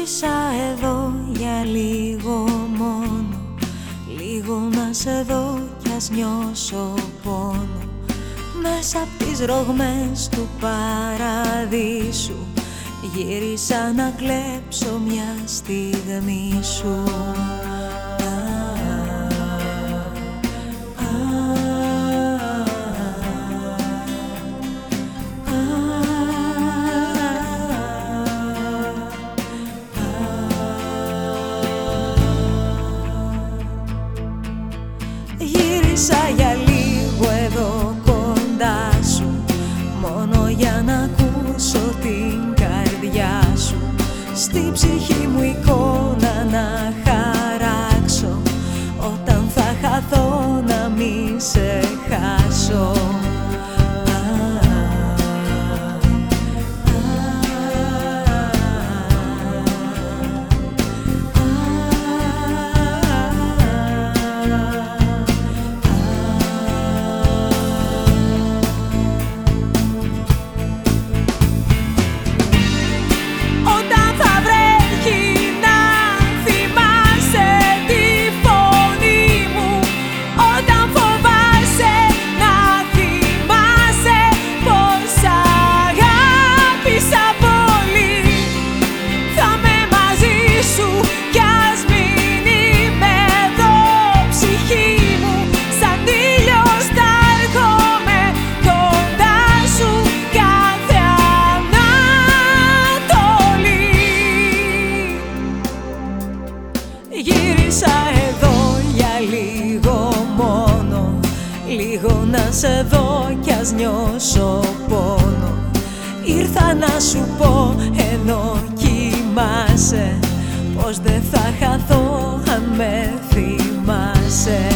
Γύρισα εδώ για λίγο μόνο. Λίγο να σε δω κι ας νιώσω πόνο. Μέσα απ' τις ρογμές του παραδείσου Γύρισα να κλέψω μια στιγμή σου Γύρισα για λίγο εδώ κοντά σου. Μόνο για να ακούσω την καρδιά σου. Στη ψυχή μου εικόνα Λίγο να σε δω κι ας νιώσω πόνο. Ήρθα να σου πω ενώ κοιμάσαι. Πως δεν θα χαθώ αν με θυμάσαι